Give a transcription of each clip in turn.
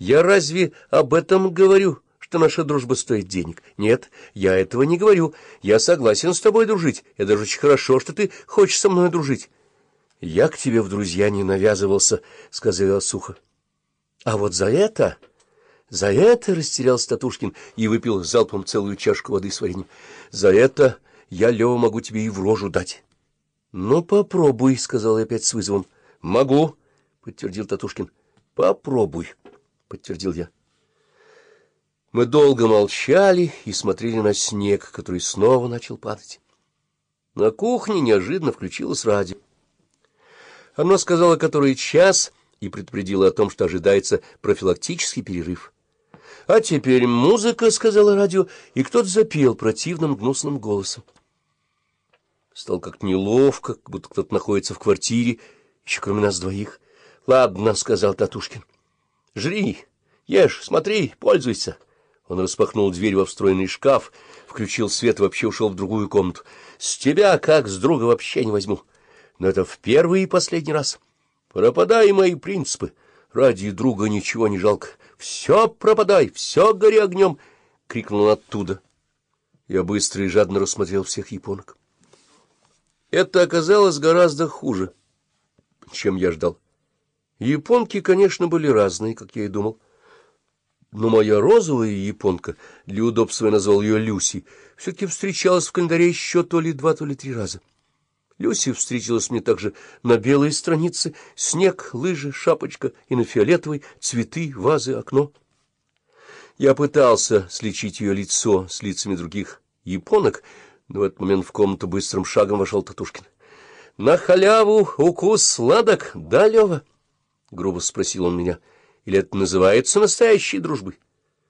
Я разве об этом говорю, что наша дружба стоит денег? Нет, я этого не говорю. Я согласен с тобой дружить. Это даже очень хорошо, что ты хочешь со мной дружить. Я к тебе в друзья не навязывался, — сказал я сухо. А вот за это... За это растерялся Татушкин и выпил залпом целую чашку воды с вареньем. За это я, Лева, могу тебе и в рожу дать. — Ну, попробуй, — сказал я опять с вызовом. — Могу, — подтвердил Татушкин. — Попробуй, — подтвердил я. Мы долго молчали и смотрели на снег, который снова начал падать. На кухне неожиданно включилось радио. Оно сказало, который час, и предупредило о том, что ожидается профилактический перерыв. «А теперь музыка», — сказала радио, и кто-то запел противным гнусным голосом. Стал как неловко, как будто кто-то находится в квартире, еще кроме нас двоих. «Ладно», — сказал Татушкин. «Жри, ешь, смотри, пользуйся». Он распахнул дверь во встроенный шкаф, включил свет и вообще ушел в другую комнату. «С тебя, как с друга, вообще не возьму. Но это в первый и последний раз. Пропадай мои принципы. Ради друга ничего не жалко. Все пропадай, все гори огнем!» — крикнул оттуда. Я быстро и жадно рассмотрел всех японок. Это оказалось гораздо хуже, чем я ждал. Японки, конечно, были разные, как я и думал. Но моя розовая японка, для удобства я назвал ее Люси, все-таки встречалась в календаре еще то ли два, то ли три раза. Люси встретилась мне также на белой странице, снег, лыжи, шапочка и на фиолетовой, цветы, вазы, окно. Я пытался слечить ее лицо с лицами других японок, но в этот момент в комнату быстрым шагом вошел Татушкин. — На халяву укус сладок, да, Лева? — грубо спросил он меня. — Или это называется настоящей дружбой?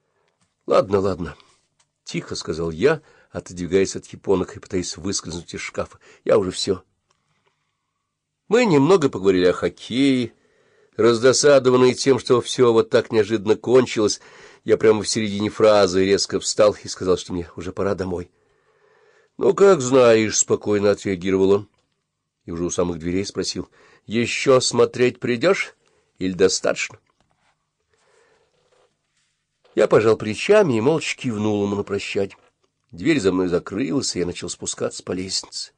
— Ладно, ладно, — тихо сказал я, — отодвигаясь от японок и пытаясь выскользнуть из шкафа. Я уже все. Мы немного поговорили о хоккее. Раздосадованный тем, что все вот так неожиданно кончилось, я прямо в середине фразы резко встал и сказал, что мне уже пора домой. — Ну, как знаешь, — спокойно отреагировал он. И уже у самых дверей спросил, — еще смотреть придешь или достаточно? Я пожал плечами и молча кивнул ему на прощание. Дверь за мной закрылась, и я начал спускаться по лестнице.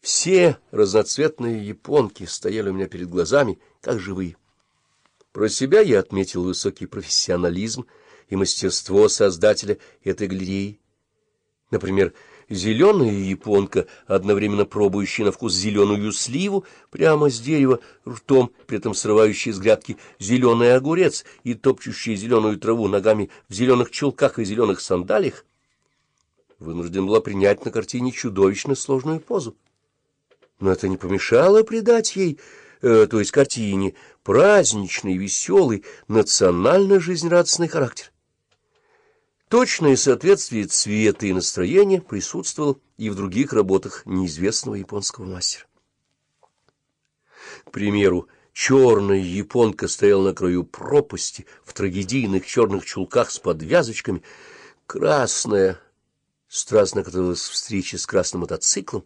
Все разноцветные японки стояли у меня перед глазами, как живые. Про себя я отметил высокий профессионализм и мастерство создателя этой галереи. Например, зеленая японка, одновременно пробующая на вкус зеленую сливу, прямо с дерева ртом, при этом срывающая с грядки зеленый огурец и топчущая зеленую траву ногами в зеленых чулках и зеленых сандалиях, вынужден была принять на картине чудовищно сложную позу. Но это не помешало придать ей, э, то есть картине, праздничный, веселый, национально жизнерадостный характер. Точное соответствие цвета и настроения присутствовало и в других работах неизвестного японского мастера. К примеру, черная японка стояла на краю пропасти в трагедийных черных чулках с подвязочками, красная страстно готовилась к встрече с красным мотоциклом,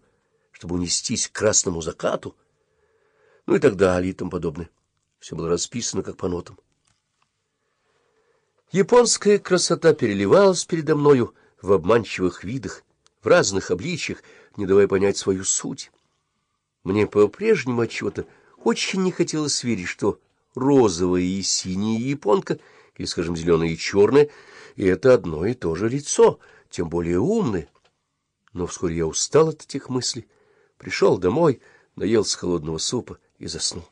чтобы унестись к красному закату, ну и так далее и тому подобное. Все было расписано как по нотам. Японская красота переливалась передо мною в обманчивых видах, в разных обличьях, не давая понять свою суть. Мне по-прежнему отчего-то очень не хотелось верить, что розовая и синяя японка, или, скажем, зеленая и черная, — это одно и то же лицо — тем более умны. Но вскоре я устал от этих мыслей, пришел домой, наелся холодного супа и заснул.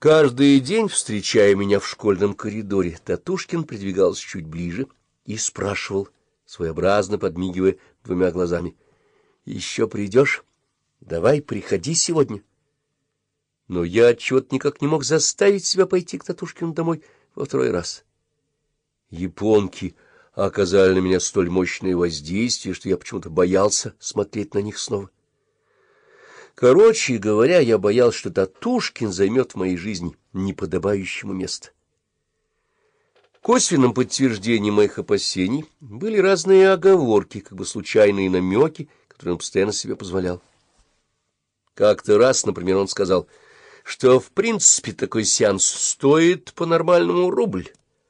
Каждый день, встречая меня в школьном коридоре, Татушкин придвигался чуть ближе и спрашивал, своеобразно подмигивая двумя глазами, — Еще придешь? Давай, приходи сегодня. Но я отчет никак не мог заставить себя пойти к Татушкину домой во второй раз. Японки оказали на меня столь мощное воздействие, что я почему-то боялся смотреть на них снова. Короче говоря, я боялся, что Татушкин займет в моей жизни неподобающему место. Косвенным подтверждением моих опасений были разные оговорки, как бы случайные намеки, которые он постоянно себе позволял. Как-то раз, например, он сказал, что, в принципе, такой сеанс стоит по-нормальному рубль.